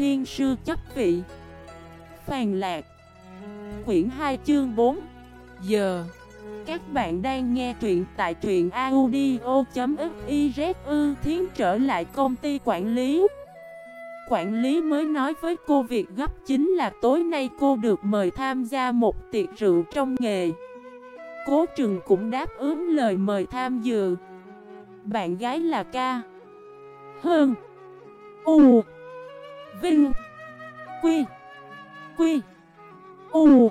thiên sư chấp vị. Phàn lạc. Quyển 2 chương 4 Giờ Các bạn đang nghe truyện tại truyện audio.xyz Ư Thiến trở lại công ty quản lý. Quản lý mới nói với cô việc gấp chính là tối nay cô được mời tham gia một tiệc rượu trong nghề. Cố Trừng cũng đáp ứng lời mời tham dự. Bạn gái là ca. Hơn. U. Vinh. Quy. Quy. U.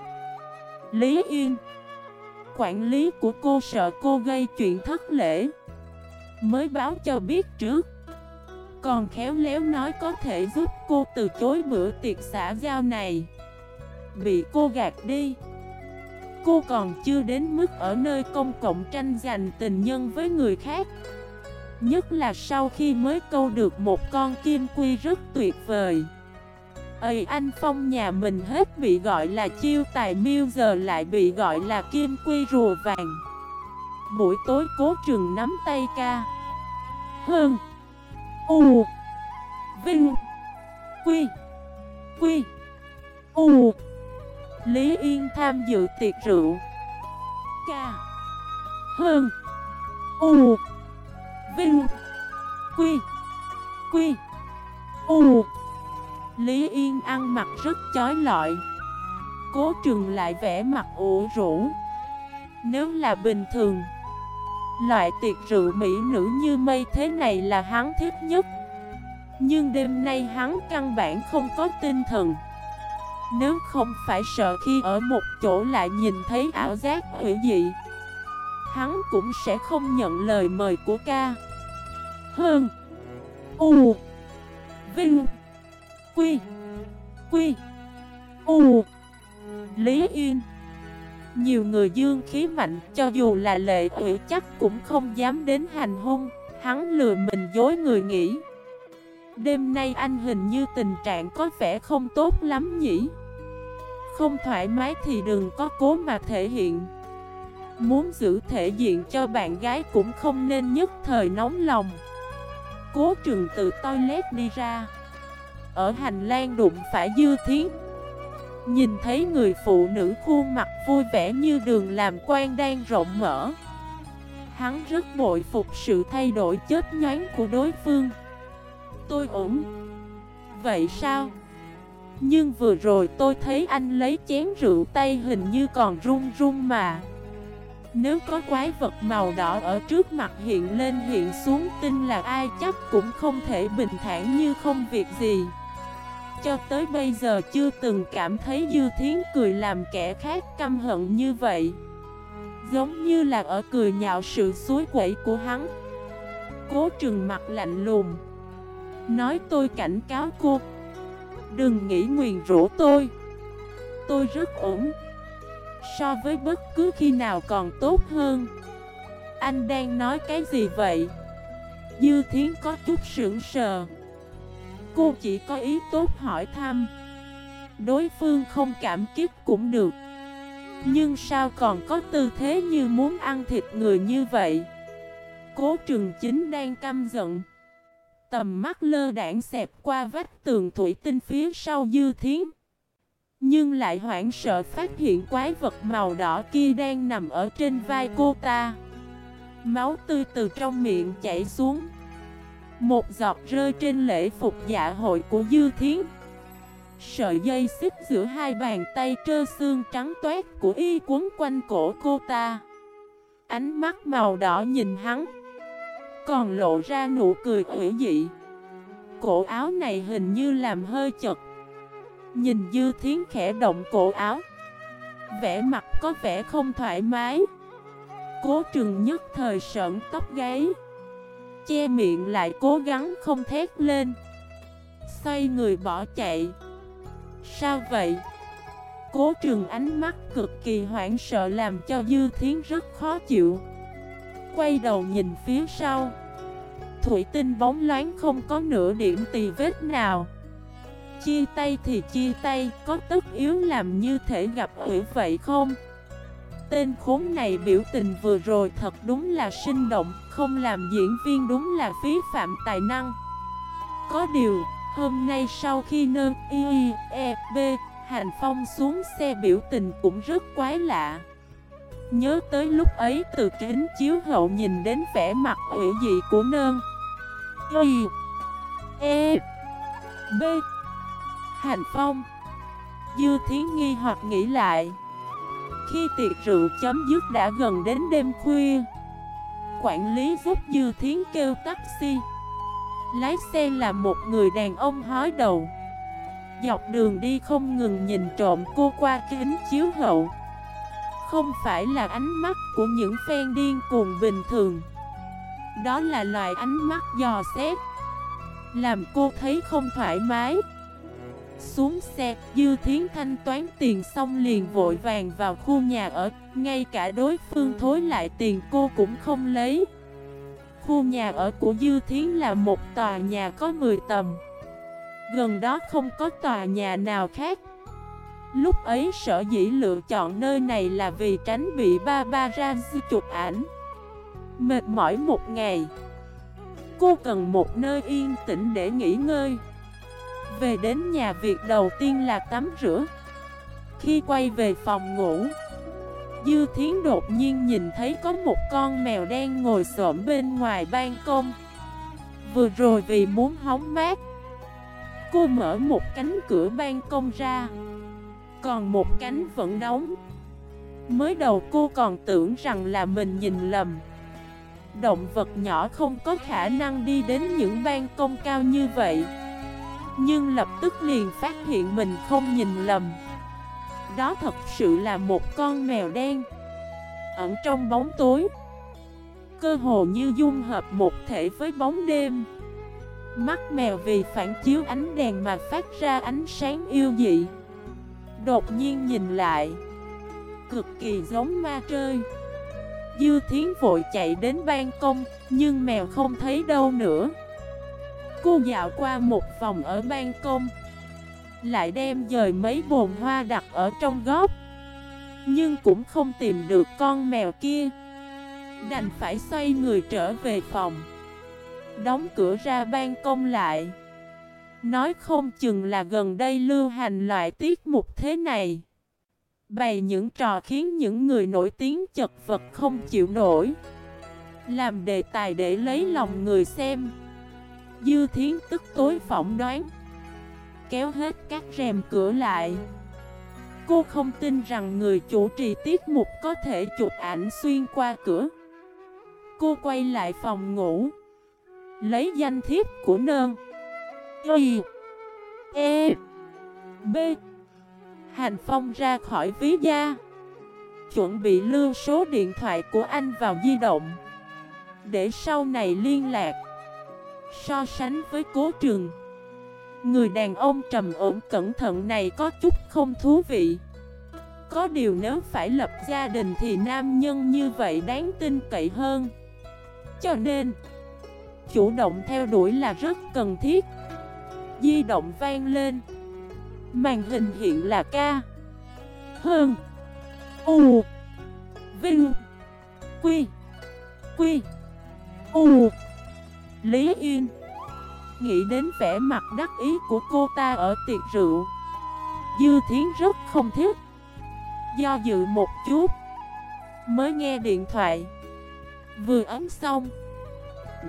Lý Yên. Quản lý của cô sợ cô gây chuyện thất lễ. Mới báo cho biết trước. Còn khéo léo nói có thể giúp cô từ chối bữa tiệc xã giao này. Bị cô gạt đi. Cô còn chưa đến mức ở nơi công cộng tranh giành tình nhân với người khác. Nhất là sau khi mới câu được một con kim quy rất tuyệt vời. Ây anh Phong nhà mình hết bị gọi là chiêu tài miêu, giờ lại bị gọi là kim quy rùa vàng. Buổi tối cố trường nắm tay ca. Hơn. U. Vinh. Quy. Quy. U. Lý Yên tham dự tiệc rượu. Ca. Hơn. U. Vinh. Quy. Quy. U. Lý Yên ăn mặc rất chói lọi. Cố trừng lại vẻ mặt ủ rũ. Nếu là bình thường, Loại tiệc rượu mỹ nữ như mây thế này là hắn thích nhất. Nhưng đêm nay hắn căn bản không có tinh thần. Nếu không phải sợ khi ở một chỗ lại nhìn thấy ảo giác hữu dị, Hắn cũng sẽ không nhận lời mời của ca. Hơn. U, Vinh, Quy Quy, U, Lý Yên. Nhiều người dương khí mạnh, cho dù là lệ ủy chắc cũng không dám đến hành hung. Hắn lừa mình dối người nghĩ. Đêm nay anh hình như tình trạng có vẻ không tốt lắm nhỉ? Không thoải mái thì đừng có cố mà thể hiện. Muốn giữ thể diện cho bạn gái cũng không nên nhất thời nóng lòng. Cố trường từ toilet đi ra. Ở hành lang đụng phải Dư Thiến. Nhìn thấy người phụ nữ khuôn mặt vui vẻ như đường làm quan đang rộng mở. Hắn rất bội phục sự thay đổi chết nhoáng của đối phương. Tôi ổn. Vậy sao? Nhưng vừa rồi tôi thấy anh lấy chén rượu tay hình như còn run run mà. Nếu có quái vật màu đỏ ở trước mặt hiện lên hiện xuống tin là ai chắc cũng không thể bình thản như không việc gì. Cho tới bây giờ chưa từng cảm thấy Dư Thiến cười làm kẻ khác căm hận như vậy. Giống như là ở cười nhạo sự suối quẩy của hắn. Cố trừng mặt lạnh lùng. Nói tôi cảnh cáo cô. Đừng nghĩ nguyền rủa tôi. Tôi rất ổn. So với bất cứ khi nào còn tốt hơn. Anh đang nói cái gì vậy? Dư Thiến có chút sững sờ. Cô chỉ có ý tốt hỏi thăm. Đối phương không cảm kích cũng được. Nhưng sao còn có tư thế như muốn ăn thịt người như vậy? Cố trường chính đang căm giận. Tầm mắt lơ đảng xẹp qua vách tường thủy tinh phía sau dư thiến. Nhưng lại hoảng sợ phát hiện quái vật màu đỏ kia đang nằm ở trên vai cô ta. Máu tươi từ trong miệng chảy xuống. Một giọt rơi trên lễ phục dạ hội của Dư Thiến. Sợi dây xích giữa hai bàn tay trơ xương trắng toát của y quấn quanh cổ cô ta. Ánh mắt màu đỏ nhìn hắn. Còn lộ ra nụ cười ủy dị. Cổ áo này hình như làm hơi chật. Nhìn Dư Thiến khẽ động cổ áo. Vẻ mặt có vẻ không thoải mái. Cố Trường nhất thời sợn tóc gáy. Che miệng lại cố gắng không thét lên. Xoay người bỏ chạy. Sao vậy? Cố trường ánh mắt cực kỳ hoảng sợ làm cho Dư Thiến rất khó chịu. Quay đầu nhìn phía sau. Thủy tinh bóng loáng không có nửa điểm tì vết nào. Chia tay thì chia tay Có tất yếu làm như thể gặp ủy vậy không? Tên khốn này biểu tình vừa rồi thật đúng là sinh động Không làm diễn viên đúng là phí phạm tài năng. Có điều, Hôm nay sau khi nơ y e b Hành Phong xuống xe biểu tình cũng rất quái lạ. Nhớ tới lúc ấy từ kính chiếu hậu nhìn đến vẻ mặt ủy dị của nơ Y E B Hành Phong. Dư Thiến nghi hoặc nghĩ lại. Khi tiệc rượu chấm dứt đã gần đến đêm khuya. Quản lý giúp Dư Thiến kêu taxi. Lái xe là một người đàn ông hói đầu. Dọc đường đi không ngừng nhìn trộm cô qua kính chiếu hậu. Không phải là ánh mắt của những phen điên cuồng bình thường. Đó là loại ánh mắt dò xét. Làm cô thấy không thoải mái xuống xe, Dư Thiến thanh toán tiền xong liền vội vàng vào khu nhà ở, ngay cả đối phương thối lại tiền cô cũng không lấy. Khu nhà ở của Dư Thiến là một tòa nhà có 10 tầng. Gần đó không có tòa nhà nào khác. Lúc ấy sở dĩ lựa chọn nơi này là vì tránh bị ba ba ra chụp ảnh. Mệt mỏi một ngày. Cô cần một nơi yên tĩnh để nghỉ ngơi. Về đến nhà việc đầu tiên là tắm rửa. Khi quay về phòng ngủ, Dư Thiến đột nhiên nhìn thấy có một con mèo đen ngồi xổm bên ngoài ban công. Vừa rồi vì muốn hóng mát, Cô mở một cánh cửa ban công ra. Còn một cánh vẫn đóng. Mới đầu cô còn tưởng rằng là mình nhìn lầm. Động vật nhỏ không có khả năng đi đến những ban công cao như vậy nhưng lập tức liền phát hiện mình không nhìn lầm. Đó thật sự là một con mèo đen. Ẩn trong bóng tối. Cơ hồ như dung hợp một thể với bóng đêm. Mắt mèo vì phản chiếu ánh đèn mà phát ra ánh sáng yêu dị. Đột nhiên nhìn lại. Cực kỳ giống ma trơi Dư thiến vội chạy đến ban công, Nhưng mèo không thấy đâu nữa. Cô dạo qua một vòng ở ban công. Lại đem dời mấy bồn hoa đặt ở trong góc. Nhưng cũng không tìm được con mèo kia. Đành phải xoay người trở về phòng. Đóng cửa ra ban công lại. Nói không chừng là gần đây lưu hành loại tiết mục thế này. Bày những trò khiến những người nổi tiếng chật vật không chịu nổi. Làm đề tài để lấy lòng người xem. Dư thiến tức tối phỏng đoán. Kéo hết các rèm cửa lại. Cô không tin rằng người chủ trì tiết mục có thể chụp ảnh xuyên qua cửa. Cô quay lại phòng ngủ. Lấy danh thiếp của nơn. Y. E. B. Hành Phong ra khỏi ví da. Chuẩn bị lưu số điện thoại của anh vào di động. Để sau này liên lạc. So sánh với cố trường. Người đàn ông trầm ổn cẩn thận này có chút không thú vị. Có điều nếu phải lập gia đình thì nam nhân như vậy đáng tin cậy hơn. Cho nên, Chủ động theo đuổi là rất cần thiết. Di động vang lên. Màn hình hiện là ca. Hơn. U. Vinh. Quy. Quy. U. Lý Yên. Nghĩ đến vẻ mặt đắc ý của cô ta ở tiệc rượu. Dư Thiến rất không thích. Do dự một chút, Mới nghe điện thoại. Vừa ấn xong,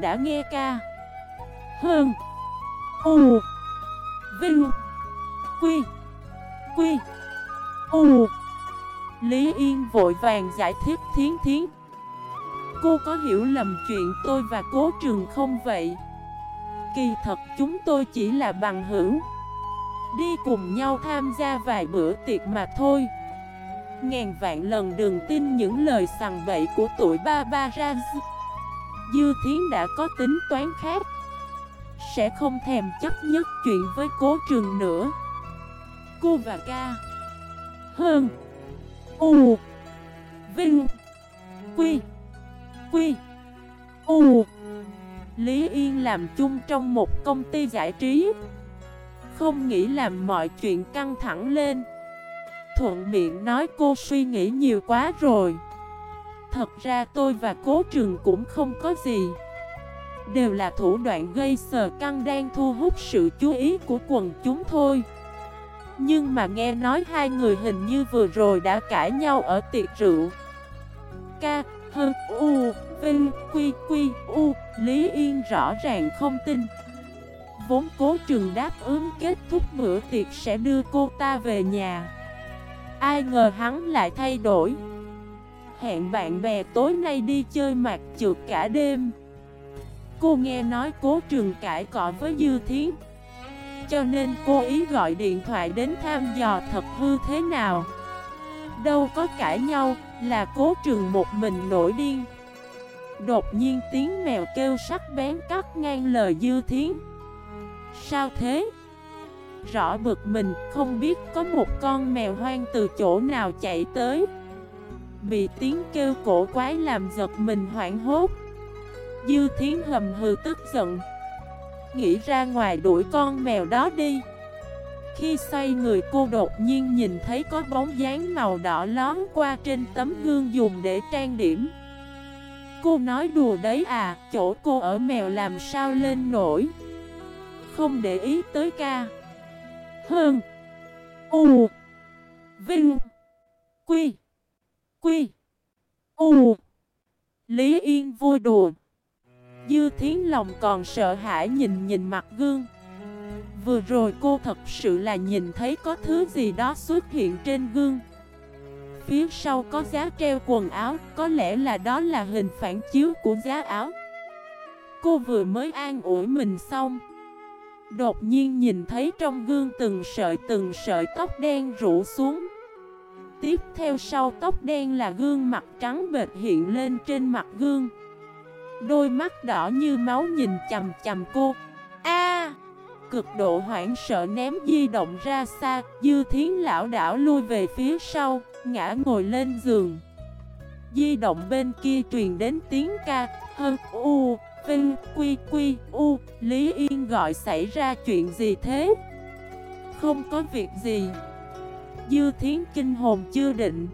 Đã nghe ca. Hơn, U, Vinh, Quy Quy, U. Lý Yên vội vàng giải thích thiến thiến. Cô có hiểu lầm chuyện tôi và cố trường không vậy? Kỳ thật chúng tôi chỉ là bằng hữu. Đi cùng nhau tham gia vài bữa tiệc mà thôi. Ngàn vạn lần đừng tin những lời sằng bậy của tuổi ba ba ra Dư Thiến đã có tính toán khác. Sẽ không thèm chấp nhất chuyện với cố trường nữa. Cô và ca. Hơn. U. Vinh. Quy. Quy. U. Lý Yên làm chung trong một công ty giải trí. Không nghĩ làm mọi chuyện căng thẳng lên. Thuận miệng nói cô suy nghĩ nhiều quá rồi. Thật ra tôi và cố trường cũng không có gì. Đều là thủ đoạn gây sờ căng đang thu hút sự chú ý của quần chúng thôi. Nhưng mà nghe nói hai người hình như vừa rồi đã cãi nhau ở tiệc rượu. Ca, Hơ, U, Vinh, Quy, Quy, U Lý Yên rõ ràng không tin. Vốn cố trường đáp ứng kết thúc bữa tiệc sẽ đưa cô ta về nhà. Ai ngờ hắn lại thay đổi. Hẹn bạn bè tối nay đi chơi mặt trượt cả đêm. Cô nghe nói cố trường cãi cọ với Dư Thiến. Cho nên cô ý gọi điện thoại đến tham dò thật hư thế nào. Đâu có cãi nhau là cố trường một mình nổi điên. Đột nhiên tiếng mèo kêu sắc bén cắt ngang lời Dư Thiến. Sao thế? Rõ bực mình, không biết có một con mèo hoang từ chỗ nào chạy tới. Bị tiếng kêu cổ quái làm giật mình hoảng hốt. Dư thiến hầm hừ tức giận. Nghĩ ra ngoài đuổi con mèo đó đi. Khi xoay người cô đột nhiên nhìn thấy có bóng dáng màu đỏ lón qua trên tấm gương dùng để trang điểm. Cô nói đùa đấy à, chỗ cô ở mèo làm sao lên nổi? Không để ý tới ca. Hơn. U. Vinh. Quy. Quy. U. Lý Yên vui đùa. Dư thiến lòng còn sợ hãi nhìn nhìn mặt gương. Vừa rồi cô thật sự là nhìn thấy có thứ gì đó xuất hiện trên gương. Phía sau có giá treo quần áo, Có lẽ là đó là hình phản chiếu của giá áo. Cô vừa mới an ủi mình xong. Đột nhiên nhìn thấy trong gương từng sợi từng sợi tóc đen rủ xuống. Tiếp theo sau, tóc đen là gương mặt trắng bệt hiện lên trên mặt gương. Đôi mắt đỏ như máu nhìn chầm chầm cô. A! Cực độ hoảng sợ ném di động ra xa, Dư thiến lão đảo lui về phía sau, Ngã ngồi lên giường. Di động bên kia truyền đến tiếng ca Hơn u, Vinh, quy quy, u. Lý Yên gọi, xảy ra chuyện gì thế? Không có việc gì. Dư thiến kinh hồn chưa định,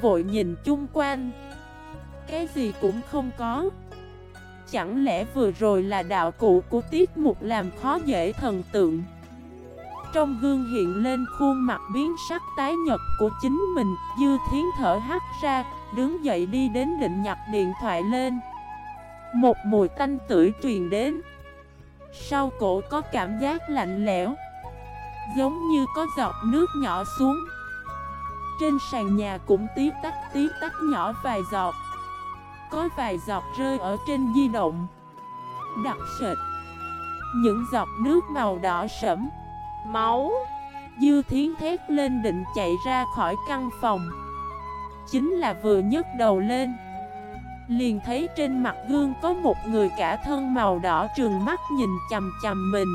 Vội nhìn chung quanh. Cái gì cũng không có. Chẳng lẽ vừa rồi là đạo cụ của tiết mục làm khó dễ thần tượng? Trong gương hiện lên khuôn mặt biến sắc tái nhật của chính mình, Dư thiến thở hắt ra, Đứng dậy đi đến định nhặt điện thoại lên. Một mùi tanh tưởi truyền đến. Sau cổ có cảm giác lạnh lẽo, Giống như có giọt nước nhỏ xuống. Trên sàn nhà cũng tí tách tí tách nhỏ vài giọt có vài giọt rơi ở trên di động. Đặc sệt. Những giọt nước màu đỏ sẫm. Máu. Dư thiến thét lên định chạy ra khỏi căn phòng. Chính là vừa nhấc đầu lên. Liền thấy trên mặt gương có một người cả thân màu đỏ trường mắt nhìn chầm chầm mình.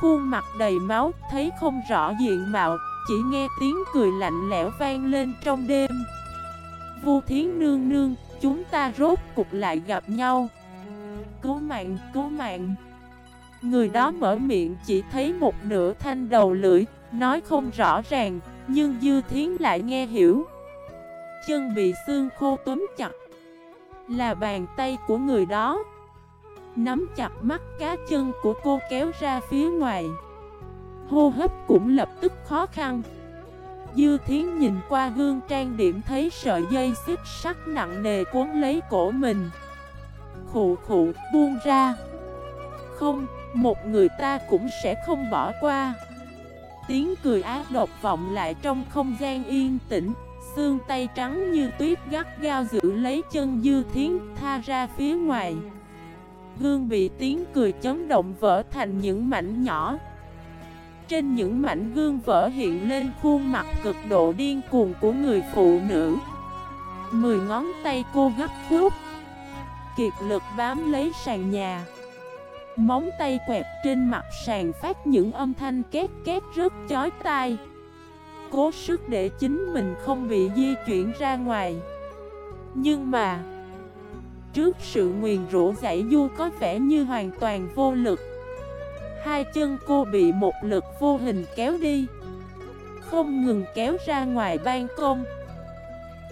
Khuôn mặt đầy máu, thấy không rõ diện mạo Chỉ nghe tiếng cười lạnh lẽo vang lên trong đêm. Vu thiến nương nương, Chúng ta rốt cục lại gặp nhau. Cứu mạng, cứu mạng. Người đó mở miệng chỉ thấy một nửa thanh đầu lưỡi Nói không rõ ràng Nhưng Dư Thiến lại nghe hiểu. Chân bị xương khô túm chặt. Là bàn tay của người đó. Nắm chặt mắt cá chân của cô kéo ra phía ngoài. Hô hấp cũng lập tức khó khăn. Dư thiến nhìn qua gương trang điểm thấy sợi dây xích sắt nặng nề cuốn lấy cổ mình. Khụ khụ buông ra. Không, một người ta cũng sẽ không bỏ qua. Tiếng cười ác độc vọng lại trong không gian yên tĩnh Xương tay trắng như tuyết gắt gao giữ lấy chân dư thiến tha ra phía ngoài. Gương bị tiếng cười chấn động vỡ thành những mảnh nhỏ trên những mảnh gương vỡ hiện lên khuôn mặt cực độ điên cuồng của người phụ nữ. Mười ngón tay cô gấp khúc Kiệt lực bám lấy sàn nhà. Móng tay quẹt trên mặt sàn phát những âm thanh két két rất chói tai. Cố sức để chính mình không bị di chuyển ra ngoài. Nhưng mà, Trước sự nguyền rũ dãy du có vẻ như hoàn toàn vô lực. Hai chân cô bị một lực vô hình kéo đi. Không ngừng kéo ra ngoài ban công.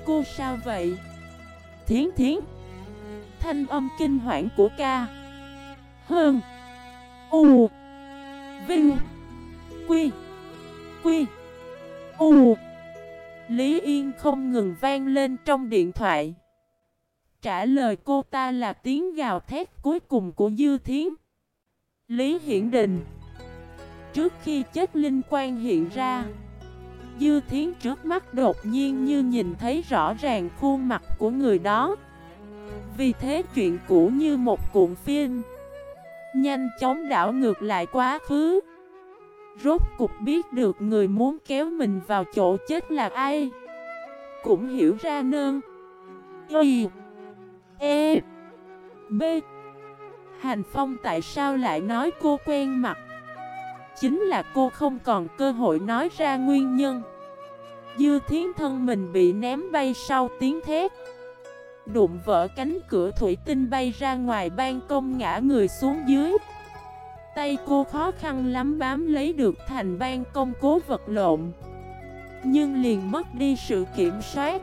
Cô sao vậy? Thiến thiến. Thanh âm kinh hoảng của ca. Hơn U. Vinh. Quy. Quy. U. Lý Yên không ngừng vang lên trong điện thoại. Trả lời cô ta là tiếng gào thét cuối cùng của Dư Thiến. Lý Hiển Đình. Trước khi chết linh quan hiện ra, Dư Thiến trước mắt đột nhiên như nhìn thấy rõ ràng khuôn mặt của người đó. Vì thế chuyện cũ như một cuộn phim, Nhanh chóng đảo ngược lại quá khứ. Rốt cục biết được người muốn kéo mình vào chỗ chết là ai. Cũng hiểu ra nơn Y E B. Hành Phong tại sao lại nói cô quen mặt? Chính là cô không còn cơ hội nói ra nguyên nhân. Dư thiến thân mình bị ném bay sau tiếng thét. Đụng vỡ cánh cửa thủy tinh bay ra ngoài ban công ngã người xuống dưới. Tay cô khó khăn lắm bám lấy được thành ban công cố vật lộn. Nhưng liền mất đi sự kiểm soát.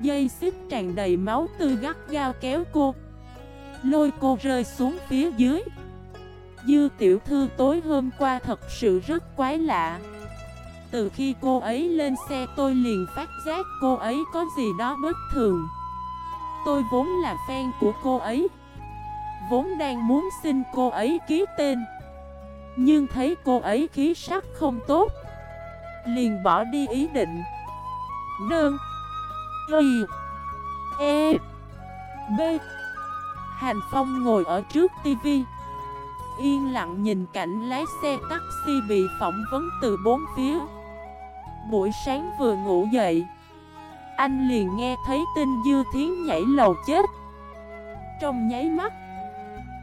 Dây xích tràn đầy máu tươi gắt gao kéo cô Lôi cô rơi xuống phía dưới. Dư tiểu thư tối hôm qua thật sự rất quái lạ. Từ khi cô ấy lên xe tôi liền phát giác cô ấy có gì đó bất thường. Tôi vốn là fan của cô ấy, Vốn đang muốn xin cô ấy ký tên. Nhưng thấy cô ấy khí sắc không tốt, Liền bỏ đi ý định. Đơn Y E B Hành Phong ngồi ở trước tivi Yên lặng nhìn cảnh lái xe taxi bị phỏng vấn từ bốn phía. Buổi sáng vừa ngủ dậy, Anh liền nghe thấy tin Dư Thiến nhảy lầu chết. Trong nháy mắt,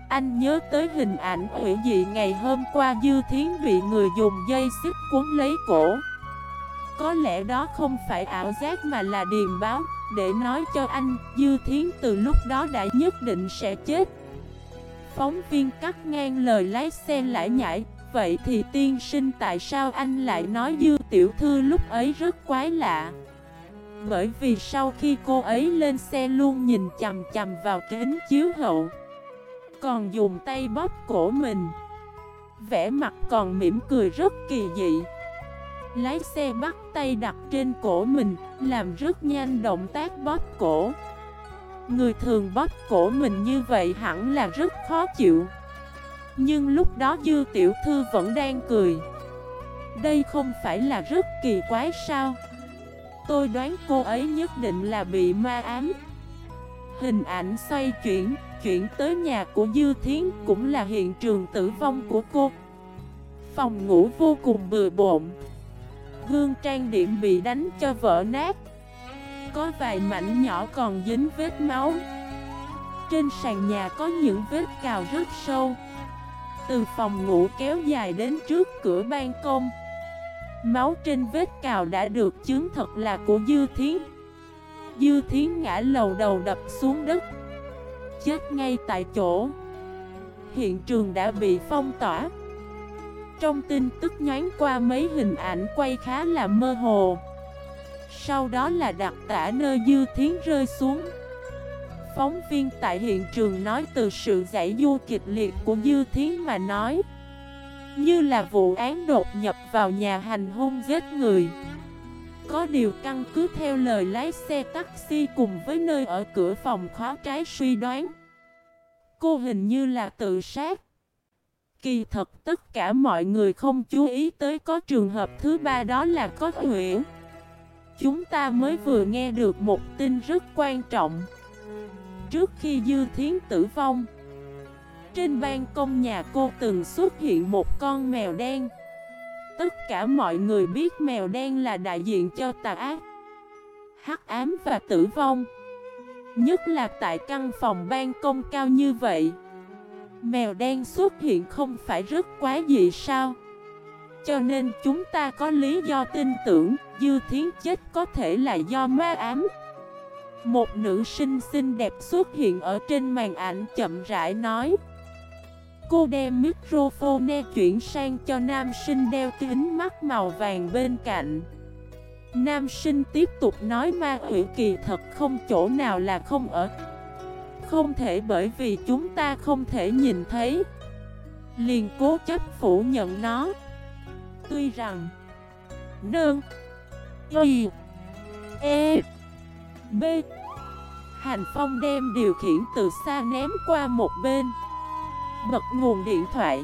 Anh nhớ tới hình ảnh hủy dị ngày hôm qua Dư Thiến bị người dùng dây xích cuốn lấy cổ. Có lẽ đó không phải ảo giác mà là điềm báo. Để nói cho anh, Dư Thiến từ lúc đó đã nhất định sẽ chết. Phóng viên cắt ngang lời lái xe lại nhảy Vậy thì tiên sinh tại sao anh lại nói Dư tiểu thư lúc ấy rất quái lạ? Bởi vì sau khi cô ấy lên xe luôn nhìn chầm chầm vào kính chiếu hậu, Còn dùng tay bóp cổ mình Vẽ mặt còn mỉm cười rất kỳ dị. Lái xe bắt tay đặt trên cổ mình Làm rất nhanh động tác bóp cổ. Người thường bóp cổ mình như vậy hẳn là rất khó chịu. Nhưng lúc đó Dư Tiểu Thư vẫn đang cười. Đây không phải là rất kỳ quái sao? Tôi đoán cô ấy nhất định là bị ma ám. Hình ảnh xoay chuyển, chuyển tới nhà của Dư Thiến cũng là hiện trường tử vong của cô. Phòng ngủ vô cùng bừa bộn. Gương trang điểm bị đánh cho vỡ nát. Có vài mảnh nhỏ còn dính vết máu. Trên sàn nhà có những vết cào rất sâu. Từ phòng ngủ kéo dài đến trước cửa ban công. Máu trên vết cào đã được chứng thật là của Dư Thiến. Dư Thiến ngã lầu đầu đập xuống đất. Chết ngay tại chỗ. Hiện trường đã bị phong tỏa. Trong tin tức nhoáng qua mấy hình ảnh quay khá là mơ hồ. Sau đó là đặc tả nơi Dư Thiến rơi xuống. Phóng viên tại hiện trường nói từ sự giải du kịch liệt của Dư Thiến mà nói, Như là vụ án đột nhập vào nhà hành hung giết người. Có điều căn cứ theo lời lái xe taxi cùng với nơi ở cửa phòng khóa trái suy đoán, Cô hình như là tự sát. Kỳ thật tất cả mọi người không chú ý tới có trường hợp thứ ba đó là có huyễn Chúng ta mới vừa nghe được một tin rất quan trọng. Trước khi Dư Thiến tử vong, Trên ban công nhà cô từng xuất hiện một con mèo đen. Tất cả mọi người biết mèo đen là đại diện cho tà ác, hắc ám và tử vong, Nhất là tại căn phòng ban công cao như vậy. Mèo đen xuất hiện không phải rất quá dị sao? Cho nên chúng ta có lý do tin tưởng Dư Thiến chết có thể là do ma ám. Một nữ sinh xinh đẹp xuất hiện ở trên màn ảnh chậm rãi nói. Cô đem microphone chuyển sang cho nam sinh đeo kính mắt màu vàng bên cạnh. Nam sinh tiếp tục nói ma quỷ kỳ thật không chỗ nào là không ở. Không thể bởi vì chúng ta không thể nhìn thấy. Liền cố chấp phủ nhận nó. Tuy rằng, Nương, Y E B Hành Phong đem điều khiển từ xa ném qua một bên. Bật nguồn điện thoại.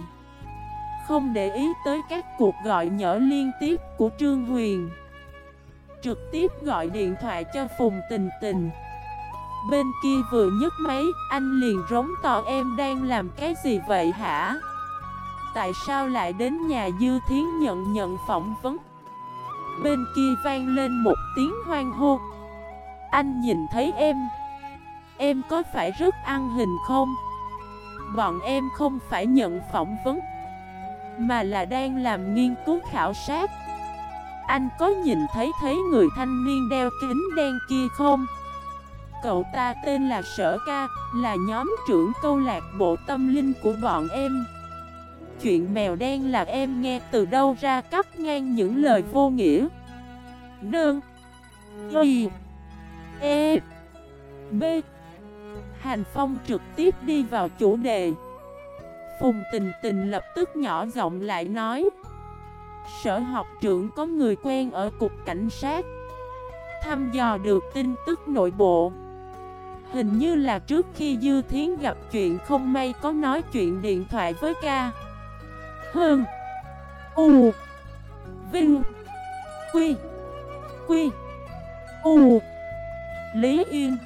Không để ý tới các cuộc gọi nhỏ liên tiếp của Trương Huyền. Trực tiếp gọi điện thoại cho Phùng Tình Tình. Bên kia vừa nhấc máy, Anh liền rống to, em đang làm cái gì vậy hả? Tại sao lại đến nhà Dư Thiến nhận nhận phỏng vấn? Bên kia vang lên một tiếng hoang hô. Anh nhìn thấy em. Em có phải rất ăn hình không? Bọn em không phải nhận phỏng vấn, Mà là đang làm nghiên cứu khảo sát. Anh có nhìn thấy thấy người thanh niên đeo kính đen kia không? Cậu ta tên là Sở Ca, Là nhóm trưởng câu lạc bộ tâm linh của bọn em. Chuyện mèo đen là em nghe từ đâu ra cắt ngang những lời vô nghĩa. Nương. Y. E. B. Hành Phong trực tiếp đi vào chủ đề. Phùng tình tình lập tức nhỏ giọng lại nói, Sở học trưởng có người quen ở cục cảnh sát. Thăm dò được tin tức nội bộ. Hình như là trước khi Dư Thiến gặp chuyện không may có nói chuyện điện thoại với ca. Hơn U. Vinh. Quy. Quy. U. Lý Yên.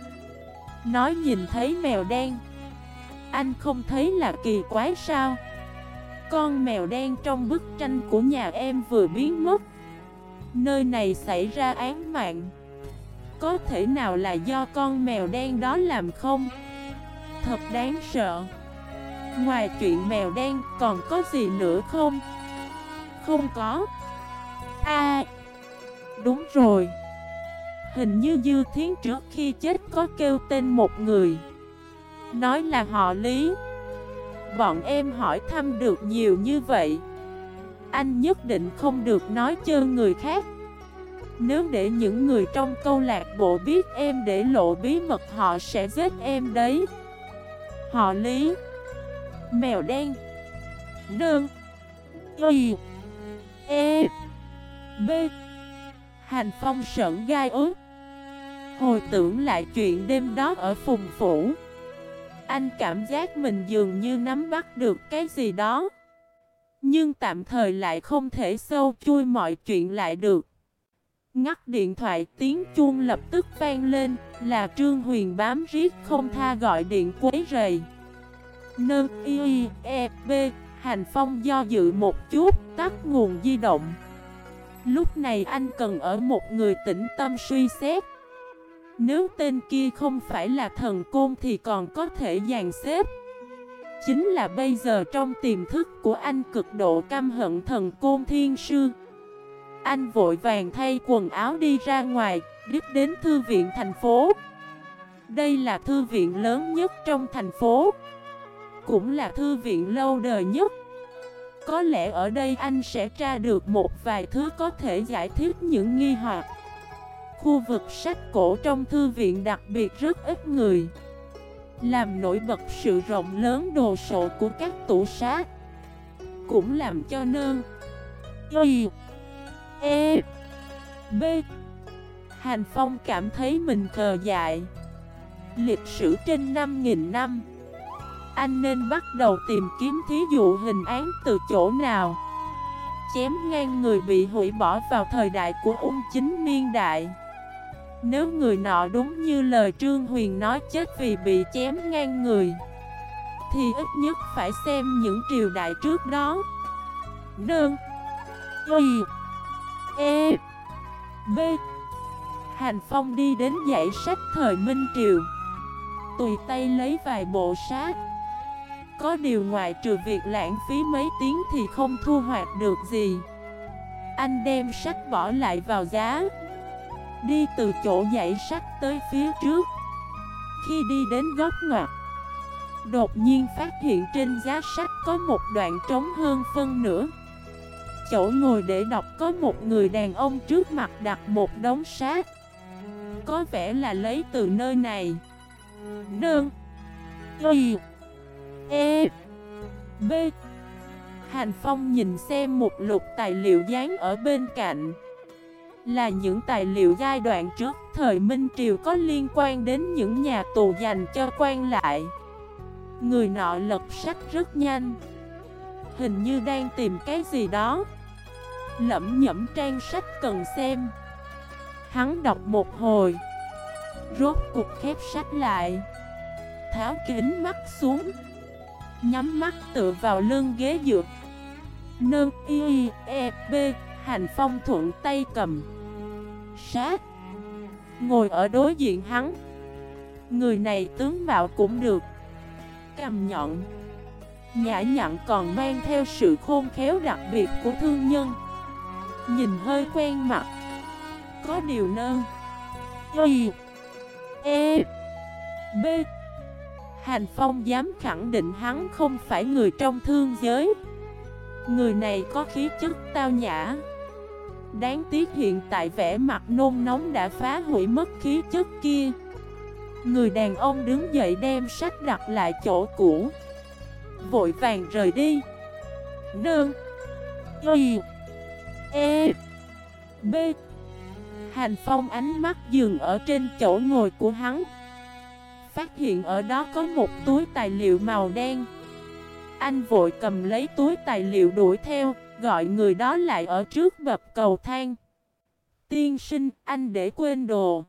Nói nhìn thấy mèo đen. Anh không thấy là kỳ quái sao? Con mèo đen trong bức tranh của nhà em vừa biến mất. Nơi này xảy ra án mạng. Có thể nào là do con mèo đen đó làm không? Thật đáng sợ. Ngoài chuyện mèo đen, còn có gì nữa không? Không có. À Đúng rồi. Hình như Dư Thiến trước khi chết có kêu tên một người. Nói là họ Lý. Bọn em hỏi thăm được nhiều như vậy. Anh nhất định không được nói chơn người khác. Nếu để những người trong câu lạc bộ biết em để lộ bí mật, họ sẽ giết em đấy. Họ Lý. Mèo đen. Nương. Y. E. B. Hành phong sợn gai ướt Hồi tưởng lại chuyện đêm đó ở phùng phủ. Anh cảm giác mình dường như nắm bắt được cái gì đó. Nhưng tạm thời lại không thể sâu chui mọi chuyện lại được. Ngắt điện thoại, tiếng chuông lập tức vang lên, Là Trương Huyền bám riết không tha gọi điện quấy rầy. Nơ y e b, Hành Phong do dự một chút, Tắt nguồn di động. Lúc này anh cần ở một người tĩnh tâm suy xét. Nếu tên kia không phải là thần côn thì còn có thể dàn xếp. Chính là bây giờ trong tiềm thức của anh cực độ căm hận thần côn thiên sư. Anh vội vàng thay quần áo đi ra ngoài, đích đến thư viện thành phố. Đây là thư viện lớn nhất trong thành phố. Cũng là thư viện lâu đời nhất. Có lẽ ở đây anh sẽ tra được một vài thứ có thể giải thích những nghi hoặc. Khu vực sách cổ trong thư viện đặc biệt rất ít người. Làm nổi bật sự rộng lớn đồ sộ của các tủ sát Cũng làm cho nơn Y E B. Hành Phong cảm thấy mình khờ dại. Lịch sử trên 5.000 năm. Anh nên bắt đầu tìm kiếm thí dụ hình án từ chỗ nào? Chém ngang người bị hủy bỏ vào thời đại của ung chính niên đại. Nếu người nọ đúng như lời Trương Huyền nói chết vì bị chém ngang người, Thì ít nhất phải xem những triều đại trước đó. Đơn, Y. E B Hành Phong đi đến dãy sách thời Minh Triều. Tùy tay lấy vài bộ sát có điều ngoài trừ việc lãng phí mấy tiếng thì không thu hoạch được gì. Anh đem sách bỏ lại vào giá. Đi từ chỗ dãy sách tới phía trước. Khi đi đến góc ngoặt Đột nhiên phát hiện trên giá sách có một đoạn trống hơn phân nửa. Chỗ ngồi để đọc có một người đàn ông trước mặt đặt một đống sát Có vẻ là lấy từ nơi này. Nương Y. E. B. Hành Phong nhìn xem một lục tài liệu dán ở bên cạnh. Là những tài liệu giai đoạn trước, thời Minh Triều có liên quan đến những nhà tù dành cho quan lại. Người nọ lật sách rất nhanh. Hình như đang tìm cái gì đó. Lẩm nhẩm trang sách cần xem. Hắn đọc một hồi, Rốt cục khép sách lại. Tháo kính mắt xuống, Nhắm mắt tựa vào lưng ghế dược Nâng y e b Hành phong thuận tay cầm. Sát! Ngồi ở đối diện hắn. Người này tướng mạo cũng được. Cầm nhọn. Nhã nhặn còn mang theo sự khôn khéo đặc biệt của thương nhân. Nhìn hơi quen mặt. Có điều nơn Y. E. B. Hành Phong dám khẳng định hắn không phải người trong thương giới. Người này có khí chất tao nhã. Đáng tiếc hiện tại vẻ mặt nôn nóng đã phá hủy mất khí chất kia. Người đàn ông đứng dậy đem sách đặt lại chỗ cũ. Vội vàng rời đi. Nương Y. E B. Hành Phong ánh mắt dừng ở trên chỗ ngồi của hắn. Phát hiện ở đó có một túi tài liệu màu đen. Anh vội cầm lấy túi tài liệu đuổi theo, Gọi người đó lại ở trước bập cầu thang. Tiên sinh, anh để quên đồ.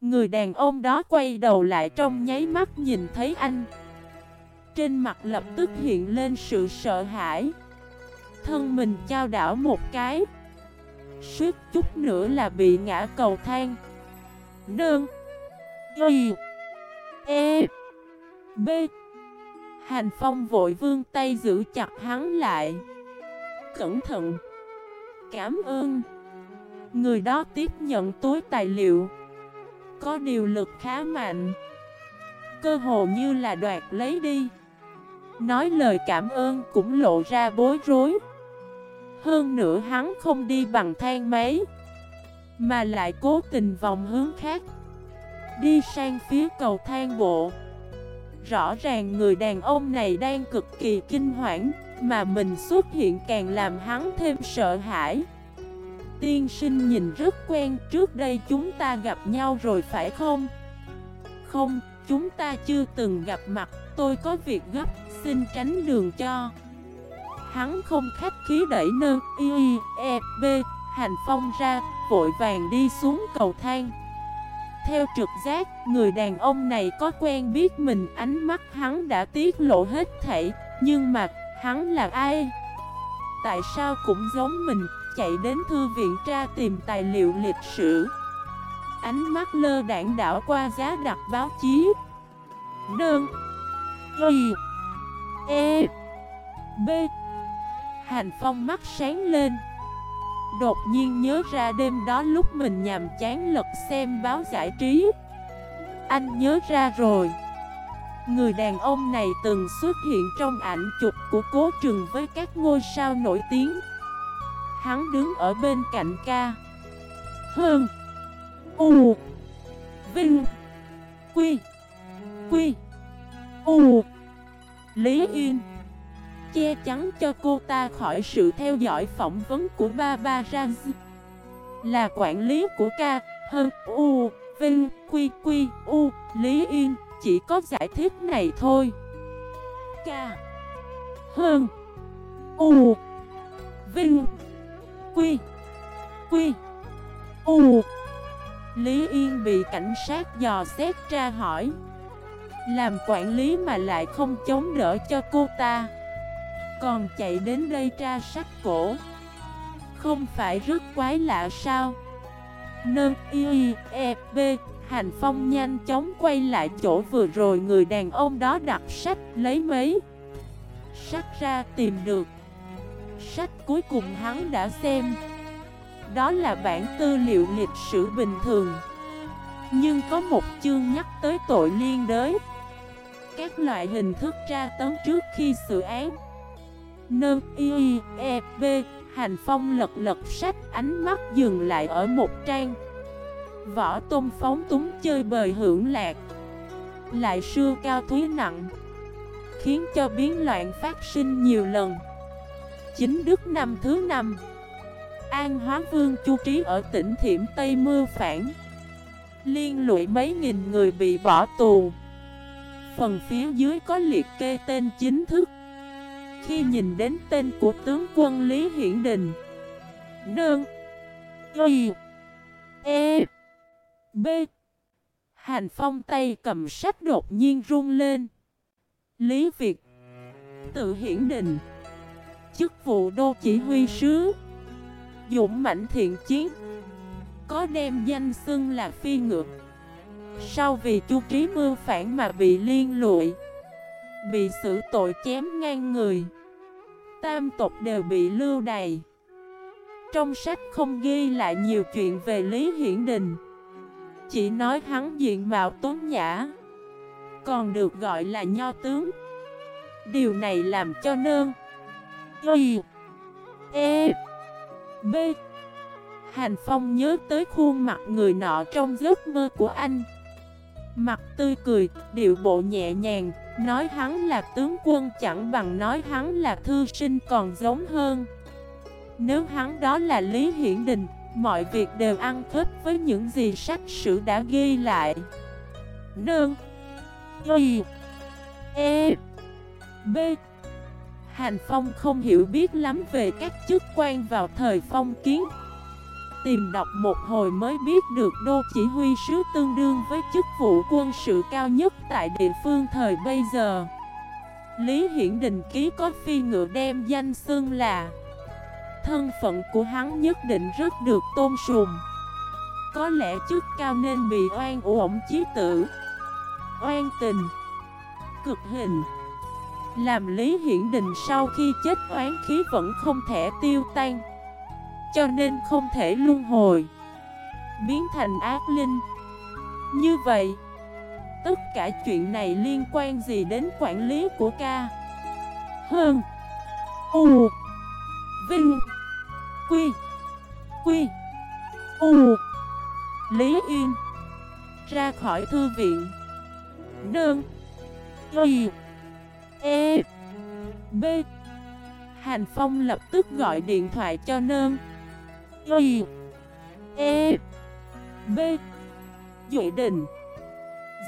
Người đàn ông đó quay đầu lại trong nháy mắt nhìn thấy anh. Trên mặt lập tức hiện lên sự sợ hãi. Thân mình trao đảo một cái. Suýt chút nữa là bị ngã cầu thang. Nương. Y. E. B. Hành Phong vội vương tay giữ chặt hắn lại. Cẩn thận. Cảm ơn. Người đó tiếp nhận túi tài liệu. Có điều lực khá mạnh. Cơ hồ như là đoạt lấy đi. Nói lời cảm ơn cũng lộ ra bối rối hơn nữa hắn không đi bằng thang máy Mà lại cố tình vòng hướng khác. Đi sang phía cầu thang bộ. Rõ ràng người đàn ông này đang cực kỳ kinh hoảng Mà mình xuất hiện càng làm hắn thêm sợ hãi. Tiên sinh nhìn rất quen Trước đây chúng ta gặp nhau rồi phải không? Không, chúng ta chưa từng gặp mặt Tôi có việc gấp, xin tránh đường cho. Hắn không khách khí đẩy nơ y e b hành phong ra, vội vàng đi xuống cầu thang. Theo trực giác, người đàn ông này có quen biết mình ánh mắt hắn đã tiết lộ hết thảy, nhưng mà hắn là ai? Tại sao cũng giống mình, chạy đến thư viện tra tìm tài liệu lịch sử? Ánh mắt lơ đảng đảo qua giá đặt báo chí. Đơn Y E B Hành Phong mắt sáng lên. Đột nhiên nhớ ra đêm đó lúc mình nhàm chán lật xem báo giải trí. Anh nhớ ra rồi. Người đàn ông này từng xuất hiện trong ảnh chụp của cố Trường với các ngôi sao nổi tiếng. Hắn đứng ở bên cạnh ca. Hơn. U. Vinh. Quy. Quy. U. Lý Yên che chắn cho cô ta khỏi sự theo dõi phỏng vấn của Barbara Là quản lý của ca, hơn U, Vinh, Quy, Quy, U, Lý Yên Chỉ có giải thích này thôi. Ca Hơn U Vinh Quy Quy U Lý Yên bị cảnh sát dò xét tra hỏi. Làm quản lý mà lại không chống đỡ cho cô ta còn chạy đến đây tra sách cổ. Không phải rất quái lạ sao? Nâng y e b Hành Phong nhanh chóng quay lại chỗ vừa rồi người đàn ông đó đặt sách lấy mấy? Sách ra tìm được. Sách cuối cùng hắn đã xem. Đó là bản tư liệu lịch sử bình thường. Nhưng có một chương nhắc tới tội liên đới. Các loại hình thức tra tấn trước khi xử án. Nơ y e b Hành Phong lật lật sách, ánh mắt dừng lại ở một trang. Võ Tôn phóng túng chơi bời hưởng lạc. Lại sưa cao thúy nặng, Khiến cho biến loạn phát sinh nhiều lần. Chính Đức năm thứ năm, An Hóa Vương Chu Trí ở tỉnh Thiểm Tây Mưa Phản. Liên lụy mấy nghìn người bị bỏ tù. Phần phía dưới có liệt kê tên chính thức. Khi nhìn đến tên của tướng quân Lý Hiển Đình. Nương. Y. E. B. Hành phong tay cầm sách đột nhiên run lên. Lý Việt. Tự hiển đình. Chức vụ đô chỉ huy sứ. Dũng mạnh thiện chiến. Có đem danh xưng là phi ngược. Sau vì chu trí mưu phản mà bị liên lụi Bị xử tội chém ngang người. Tam tộc đều bị lưu đày. Trong sách không ghi lại nhiều chuyện về Lý Hiển Đình. Chỉ nói hắn diện mạo tốn nhã Còn được gọi là nho tướng. Điều này làm cho nơn Y E B Hành Phong nhớ tới khuôn mặt người nọ trong giấc mơ của anh. Mặt tươi cười, điệu bộ nhẹ nhàng Nói hắn là tướng quân chẳng bằng nói hắn là thư sinh còn giống hơn. Nếu hắn đó là Lý Hiển Đình, Mọi việc đều ăn khớp với những gì sách sử đã ghi lại. Nương, Y E B. Hành Phong không hiểu biết lắm về các chức quan vào thời phong kiến. Tìm đọc một hồi mới biết được đô chỉ huy sứ tương đương với chức vụ quân sự cao nhất tại địa phương thời bây giờ. Lý Hiển Đình ký có phi ngựa đem danh xưng là Thân phận của hắn nhất định rất được tôn sùng. Có lẽ chức cao nên bị oan uổng chí tử, Oan tình, Cực hình. Làm Lý Hiển Đình sau khi chết oán khí vẫn không thể tiêu tan. Cho nên không thể luân hồi. Biến thành ác linh. Như vậy, Tất cả chuyện này liên quan gì đến quản lý của ca? Hơn. U. Vinh. Quy. Quy. U. Lý Yên Ra khỏi thư viện. Nương. Y. E. B. Hành Phong lập tức gọi điện thoại cho nương. Y E B Duệ Đình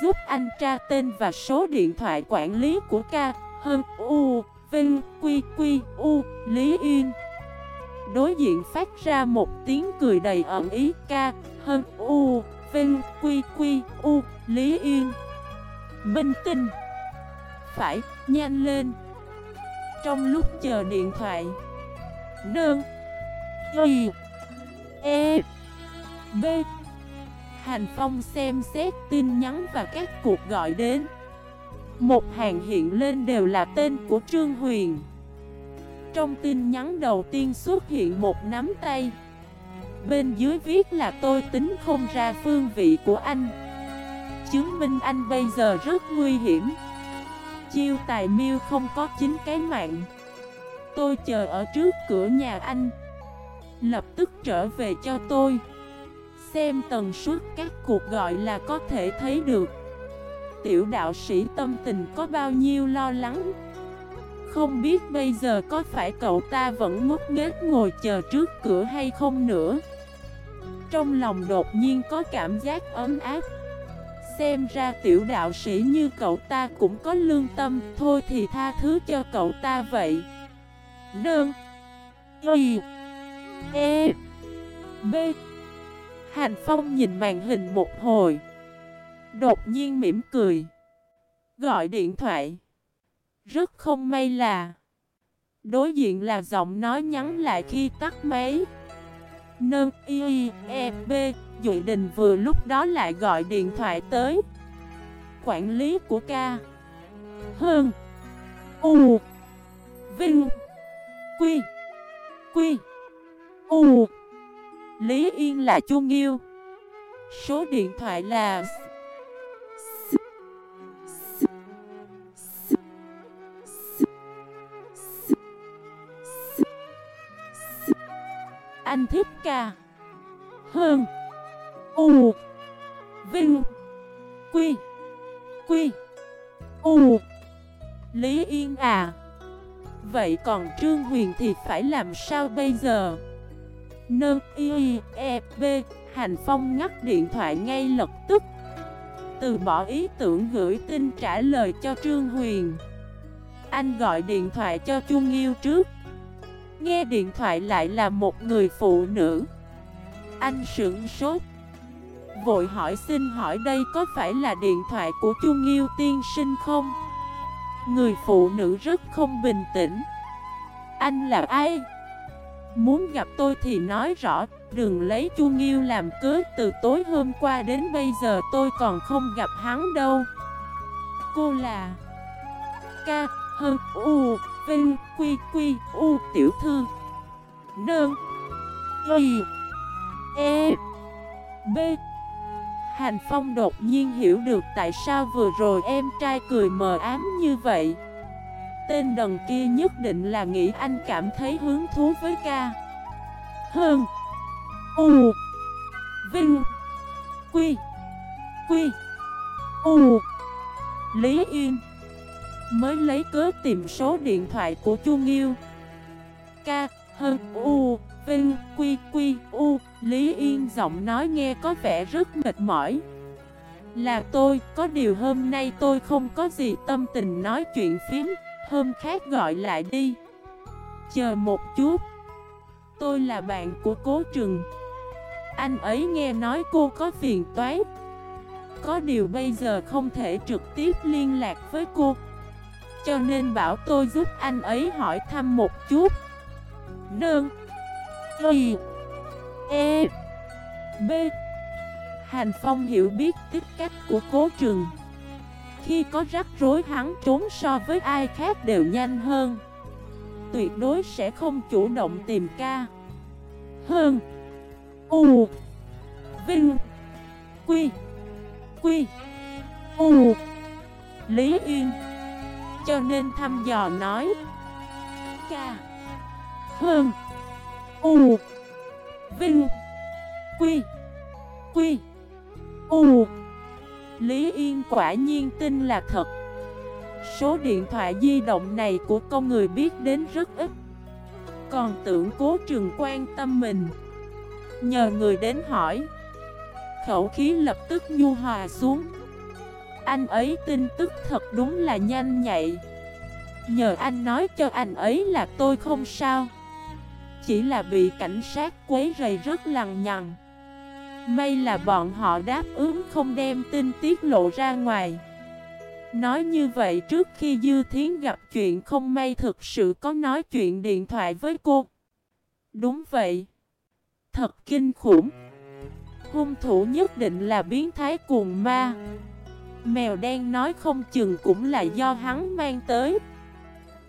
Giúp anh tra tên và số điện thoại quản lý của ca Hơn U Vinh Quy Quy U Lý Yên Đối diện phát ra một tiếng cười đầy ẩn ý ca Hơn U Vinh Quy Quy U Lý Yên Minh tinh. Phải, nhanh lên. Trong lúc chờ điện thoại. Đơn Y E B. Hành Phong xem xét tin nhắn và các cuộc gọi đến. Một hàng hiện lên đều là tên của Trương Huyền. Trong tin nhắn đầu tiên xuất hiện một nắm tay. Bên dưới viết là tôi tính không ra phương vị của anh. Chứng minh anh bây giờ rất nguy hiểm. Chiêu tài miêu không có chính cái mạng. Tôi chờ ở trước cửa nhà anh. Lập tức trở về cho tôi. Xem tần suất các cuộc gọi là có thể thấy được. Tiểu đạo sĩ tâm tình có bao nhiêu lo lắng. Không biết bây giờ có phải cậu ta vẫn ngốc nghếch ngồi chờ trước cửa hay không nữa. Trong lòng đột nhiên có cảm giác ấm áp. Xem ra tiểu đạo sĩ như cậu ta cũng có lương tâm, Thôi thì tha thứ cho cậu ta vậy. Đơn. Y. E B. Hàn Phong nhìn màn hình một hồi. Đột nhiên mỉm cười. Gọi điện thoại. Rất không may là, Đối diện là giọng nói nhắn lại khi tắt máy. Nâng y e b, Dự Đình vừa lúc đó lại gọi điện thoại tới. Quản lý của ca. Hơn. U. Vinh. Quy. Quy. U. Lý Yên là Chu Nghiêu. Số điện thoại là Anh thích ca. Hơn U. Vinh. Quy. Quy. U. Lý Yên à. Vậy còn Trương Huyền thì phải làm sao bây giờ? Nơ y e b Hành Phong ngắt điện thoại ngay lập tức. Từ bỏ ý tưởng gửi tin trả lời cho Trương Huyền. Anh gọi điện thoại cho Chu Nghiêu trước. Nghe điện thoại lại là một người phụ nữ. Anh sững sốt. Vội hỏi xin hỏi đây có phải là điện thoại của Chu Nghiêu tiên sinh không? Người phụ nữ rất không bình tĩnh. Anh là ai? Muốn gặp tôi thì nói rõ Đừng lấy Chu Nghiêu làm cớ. Từ tối hôm qua đến bây giờ tôi còn không gặp hắn đâu. Cô là ca hơn U, Vinh, Quy, Quy, U, Tiểu Thư. Nương Y E B. Hành Phong đột nhiên hiểu được tại sao vừa rồi em trai cười mờ ám như vậy. Tên đần kia nhất định là nghĩ anh cảm thấy hứng thú với ca. Hơn U. Vinh. Quy. Quy. U. Lý Yên. Mới lấy cớ tìm số điện thoại của Chu Nghiêu. Ca Hơn U. Vinh. Quy. Quy. U. Lý Yên giọng nói nghe có vẻ rất mệt mỏi. Là tôi, có điều hôm nay tôi không có gì tâm tình nói chuyện phím. Hôm khác gọi lại đi. Chờ một chút. Tôi là bạn của cố trừng. Anh ấy nghe nói cô có phiền toái. Có điều bây giờ không thể trực tiếp liên lạc với cô. Cho nên bảo tôi giúp anh ấy hỏi thăm một chút. Nương. Y. E. B. Hành Phong hiểu biết tích cách của cố trường khi có rắc rối hắn trốn so với ai khác đều nhanh hơn. Tuyệt đối sẽ không chủ động tìm ca. Hơn. U. Vinh. Quy. Quy. U. Lý Yên Cho nên thăm dò nói. Ca. Hơn. U. Vinh. Quy. Quy. U. Lý Yên quả nhiên tin là thật. Số điện thoại di động này của con người biết đến rất ít. Còn tưởng cố trường quan tâm mình. Nhờ người đến hỏi, Khẩu khí lập tức nhu hòa xuống. Anh ấy tin tức thật đúng là nhanh nhạy. Nhờ anh nói cho anh ấy là tôi không sao. Chỉ là bị cảnh sát quấy rầy rất lằng nhằng. May là bọn họ đáp ứng không đem tin tiết lộ ra ngoài. Nói như vậy trước khi Dư Thiến gặp chuyện không may thực sự có nói chuyện điện thoại với cô. Đúng vậy. Thật kinh khủng. Hung thủ nhất định là biến thái cuồng ma. Mèo đen nói không chừng cũng là do hắn mang tới.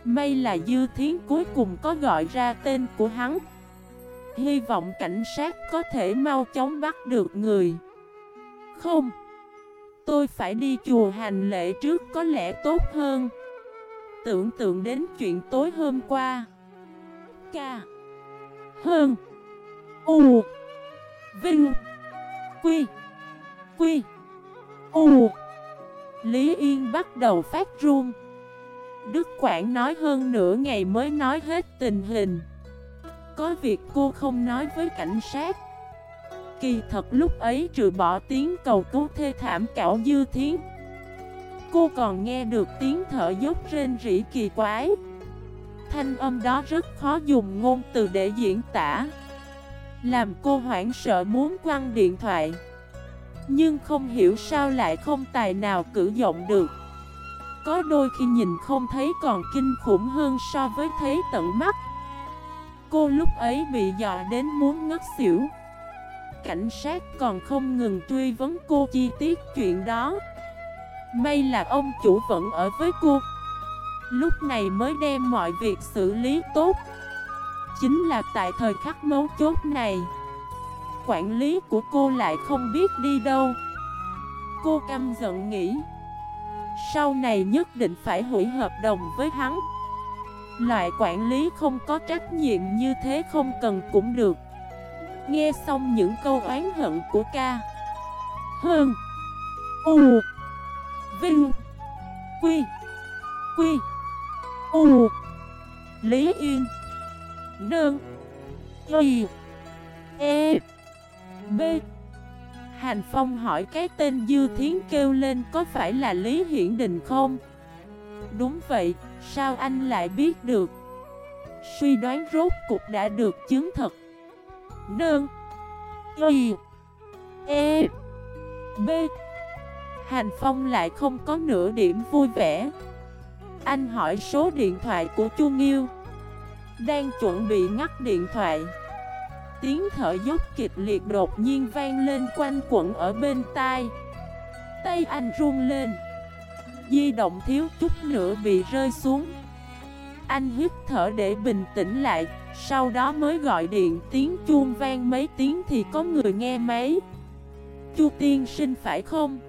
May là Dư Thiến cuối cùng có gọi ra tên của hắn. Hy vọng cảnh sát có thể mau chóng bắt được người. Không. Tôi phải đi chùa hành lễ trước có lẽ tốt hơn. Tưởng tượng đến chuyện tối hôm qua. Ca. Hơn. U. Vinh. Quy. Quy. U. Lý Yên bắt đầu phát run. Đức Quảng nói hơn nửa ngày mới nói hết tình hình. Có việc cô không nói với cảnh sát. Kỳ thật lúc ấy trừ bỏ tiếng cầu cứu thê thảm cảo dư thiến, Cô còn nghe được tiếng thở dốc rên rỉ kỳ quái. Thanh âm đó rất khó dùng ngôn từ để diễn tả, Làm cô hoảng sợ muốn quăng điện thoại, Nhưng không hiểu sao lại không tài nào cử giọng được. Có đôi khi nhìn không thấy còn kinh khủng hơn so với thấy tận mắt. Cô lúc ấy bị dọa đến muốn ngất xỉu. Cảnh sát còn không ngừng truy vấn cô chi tiết chuyện đó. May là ông chủ vẫn ở với cô. Lúc này mới đem mọi việc xử lý tốt. Chính là tại thời khắc mấu chốt này, Quản lý của cô lại không biết đi đâu. Cô căm giận nghĩ, sau này nhất định phải hủy hợp đồng với hắn. Loại quản lý không có trách nhiệm như thế không cần cũng được. Nghe xong những câu oán hận của ca. Hơn. U. Vinh. Quy. Quy. U. Lý Yên. Nương Y. E. B. Hành Phong hỏi cái tên Dư Thiến kêu lên có phải là Lý Hiển Đình không? Đúng vậy, sao anh lại biết được? Suy đoán rốt cục đã được chứng thực Nương. Y. E. B. Hành Phong lại không có nửa điểm vui vẻ. Anh hỏi số điện thoại của Chu Nghiêu. Đang chuẩn bị ngắt điện thoại. Tiếng thở dốc kịch liệt đột nhiên vang lên quanh quẩn ở bên tai. Tay anh run lên. Di động thiếu chút nữa bị rơi xuống. Anh hít thở để bình tĩnh lại, Sau đó mới gọi điện, tiếng chuông vang mấy tiếng thì có người nghe máy. Chu tiên sinh phải không?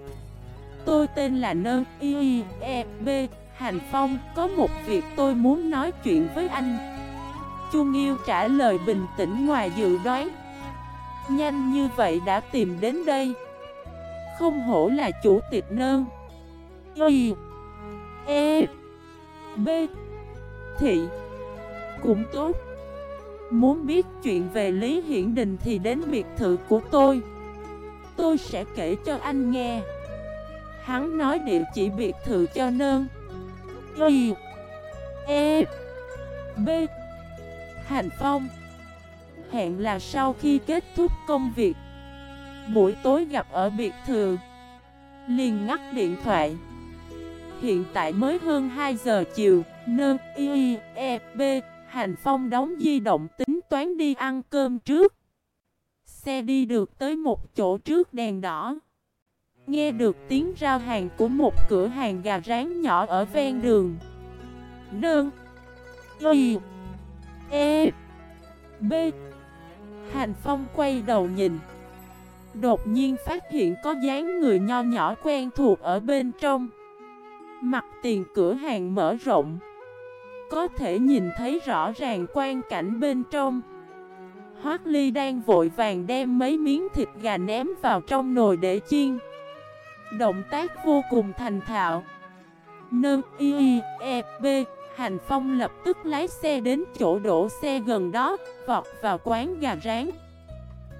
Tôi tên là Nơ Y E B, Hành Phong, Có một việc tôi muốn nói chuyện với anh. Chu Nghiêu trả lời bình tĩnh ngoài dự đoán. Nhanh như vậy đã tìm đến đây. Không hổ là chủ tịch nơn Y E B, Thị, Cũng tốt. Muốn biết chuyện về Lý Hiển Đình thì đến biệt thự của tôi. Tôi sẽ kể cho anh nghe. Hắn nói địa chỉ biệt thự cho nơn Y E B Hành Phong. Hẹn là sau khi kết thúc công việc. Buổi tối gặp ở biệt thự. Liền ngắt điện thoại. Hiện tại mới hơn 2 giờ chiều, Nơ, y e b Hành Phong đóng di động tính toán đi ăn cơm trước. Xe đi được tới một chỗ trước đèn đỏ. Nghe được tiếng rao hàng của một cửa hàng gà rán nhỏ ở ven đường. Nương Y E B. Hành Phong quay đầu nhìn. Đột nhiên phát hiện có dáng người nho nhỏ quen thuộc ở bên trong. Mặt tiền cửa hàng mở rộng. Có thể nhìn thấy rõ ràng quan cảnh bên trong. Hoác Ly đang vội vàng đem mấy miếng thịt gà ném vào trong nồi để chiên. Động tác vô cùng thành thạo. Nâng y e b Hành Phong lập tức lái xe đến chỗ đổ xe gần đó, vọt vào quán gà rán.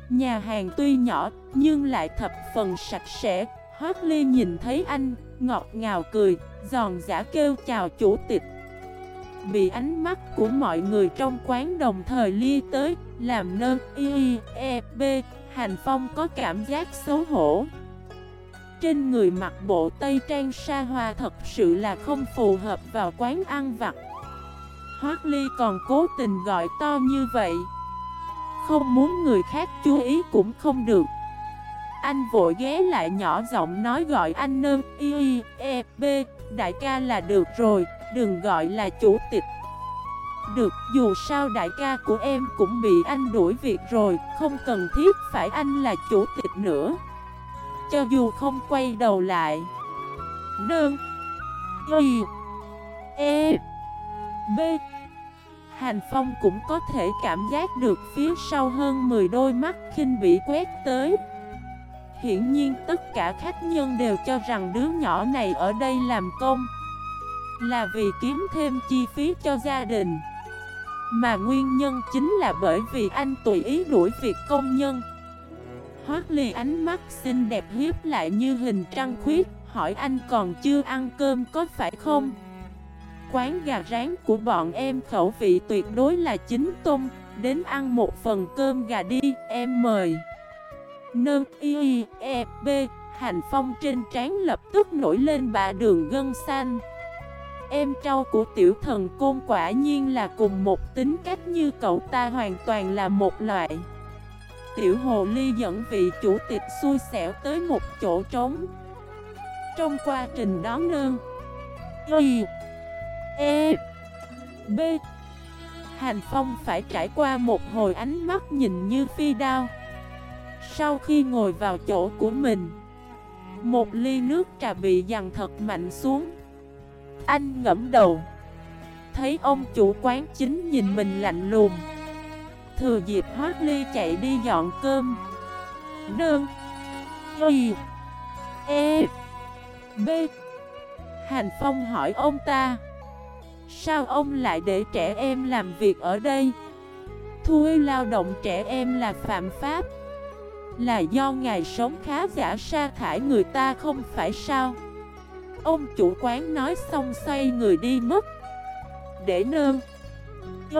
Nhà hàng tuy nhỏ, nhưng lại thập phần sạch sẽ. Hoác Ly nhìn thấy anh, ngọt ngào cười, giòn giả kêu chào chủ tịch. Bị ánh mắt của mọi người trong quán đồng thời lia tới, làm nơ y e b Hành Phong có cảm giác xấu hổ. Trên người mặc bộ tây trang sa hoa thật sự là không phù hợp vào quán ăn vặt Hoác Ly còn cố tình gọi to như vậy Không muốn người khác chú ý cũng không được Anh vội ghé lại nhỏ giọng nói gọi anh nơ y e b Đại ca là được rồi, đừng gọi là chủ tịch. Được, dù sao đại ca của em cũng bị anh đuổi việc rồi Không cần thiết phải anh là chủ tịch nữa. Cho dù không quay đầu lại. Nương. Y. E. B. Hành Phong cũng có thể cảm giác được phía sau hơn 10 đôi mắt khinh bị quét tới. Hiển nhiên tất cả khách nhân đều cho rằng đứa nhỏ này ở đây làm công Là vì kiếm thêm chi phí cho gia đình. Mà nguyên nhân chính là bởi vì anh tùy ý đuổi việc công nhân. Hoác ly ánh mắt xinh đẹp hiếp lại như hình trăng khuyết Hỏi anh còn chưa ăn cơm có phải không? Quán gà rán của bọn em khẩu vị tuyệt đối là chính tôm Đến ăn một phần cơm gà đi, em mời. Nơ y e b, Hành phong trên trán lập tức nổi lên bà đường gân xanh. Em trâu của tiểu thần côn quả nhiên là cùng một tính cách như cậu ta hoàn toàn là một loại. Tiểu hồ ly dẫn vị chủ tịch xui xẻo tới một chỗ trống. Trong quá trình đón nương Y E B, Hành Phong phải trải qua một hồi ánh mắt nhìn như phi đao. Sau khi ngồi vào chỗ của mình. Một ly nước trà bị dằn thật mạnh xuống. Anh ngẫm đầu. Thấy ông chủ quán chính nhìn mình lạnh lùng. Thừa dịp Hoác Ly chạy đi dọn cơm. Nương, Y. E. B. Hành Phong hỏi ông ta. Sao ông lại để trẻ em làm việc ở đây? Thuê lao động trẻ em là phạm pháp. Là do ngài sống khá giả sa thải người ta không phải sao? Ông chủ quán nói xong xoay người đi mất. Để nơn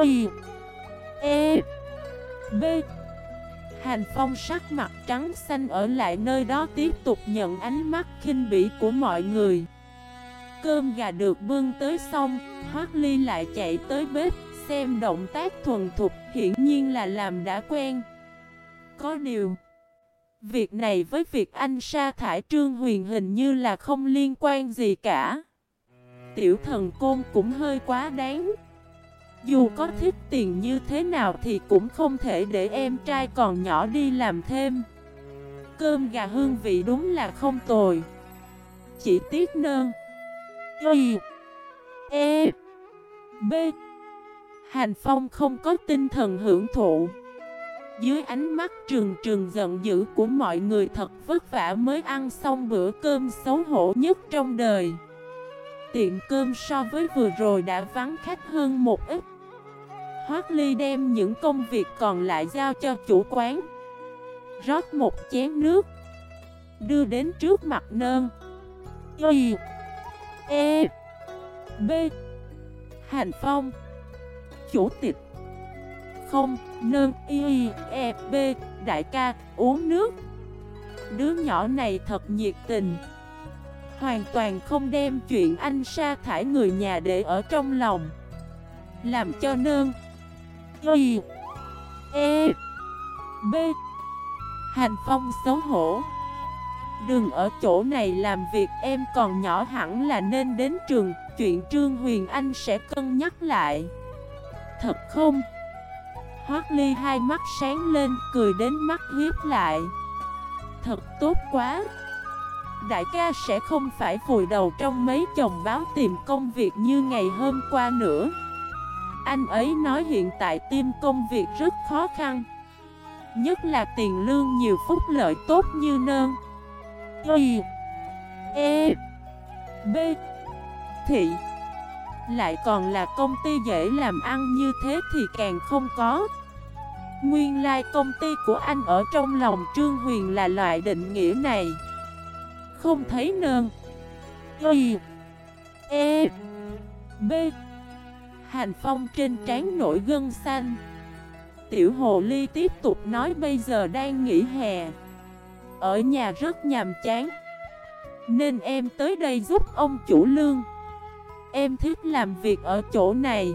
Y E. B. Hành phong sắc mặt trắng xanh ở lại nơi đó tiếp tục nhận ánh mắt khinh bỉ của mọi người. Cơm gà được bưng tới xong, Hoác Ly lại chạy tới bếp xem động tác thuần thục hiển nhiên là làm đã quen. Có điều Việc này với việc anh sa thải Trương Huyền hình như là không liên quan gì cả. Tiểu thần côn cũng hơi quá đáng. Dù có thích tiền như thế nào thì cũng không thể để em trai còn nhỏ đi làm thêm. Cơm gà hương vị đúng là không tồi. Chỉ tiếc nơn. Y E B. Hành Phong không có tinh thần hưởng thụ. Dưới ánh mắt trừng trừng giận dữ của mọi người thật vất vả mới ăn xong bữa cơm xấu hổ nhất trong đời. Tiệm cơm so với vừa rồi đã vắng khách hơn một ít. Hoác Ly đem những công việc còn lại giao cho chủ quán. Rót một chén nước. Đưa đến trước mặt nơn Y E B. Hành Phong. Chủ tịch. Không, nơn y e, e b Đại ca, uống nước. Đứa nhỏ này thật nhiệt tình. Hoàn toàn không đem chuyện anh sa thải người nhà để ở trong lòng. Làm cho nương Y E B Hành phong xấu hổ. Đừng ở chỗ này làm việc em còn nhỏ hẳn là nên đến trường. Chuyện Trương Huyền Anh sẽ cân nhắc lại. Thật không? Hoác Ly hai mắt sáng lên, cười đến mắt hiếp lại. Thật tốt quá. Đại ca sẽ không phải vùi đầu trong mấy chồng báo tìm công việc như ngày hôm qua nữa. Anh ấy nói hiện tại tìm công việc rất khó khăn. Nhất là tiền lương nhiều phúc lợi tốt như nơn. Y E B, Thị. Lại còn là công ty dễ làm ăn như thế thì càng không có. Nguyên lai like công ty của anh ở trong lòng Trương Huyền là loại định nghĩa này. Không thấy nơn. Y. E. B. Hành phong trên trán nổi gân xanh. Tiểu hồ ly tiếp tục nói bây giờ đang nghỉ hè. Ở nhà rất nhàm chán. Nên em tới đây giúp ông chủ lương. Em thích làm việc ở chỗ này.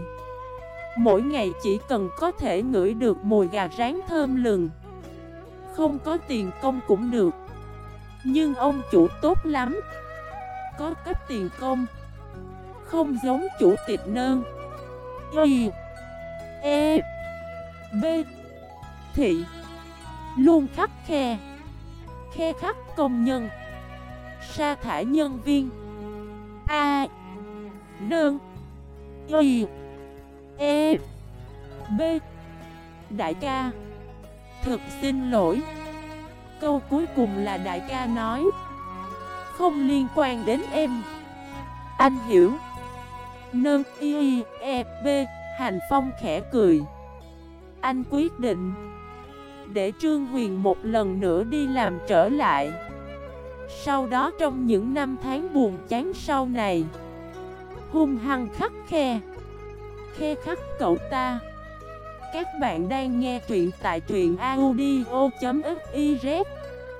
Mỗi ngày chỉ cần có thể ngửi được mùi gà rán thơm lừng. Không có tiền công cũng được. Nhưng ông chủ tốt lắm. Có cấp tiền công. Không giống chủ tịch nơn. Y E B Thị Luôn khắc khe. Khe khắc công nhân. Sa thải nhân viên. A Đơn Y. E. B. Đại ca. Thực xin lỗi. Câu cuối cùng là đại ca nói. Không liên quan đến em. Anh hiểu. Nâng Y. E. B. Hành Phong khẽ cười. Anh quyết định. Để Trương Huyền một lần nữa đi làm trở lại. Sau đó trong những năm tháng buồn chán sau này Hung hăng khắc khe. Khe khắc cậu ta. Các bạn đang nghe truyện tại truyện audio.fif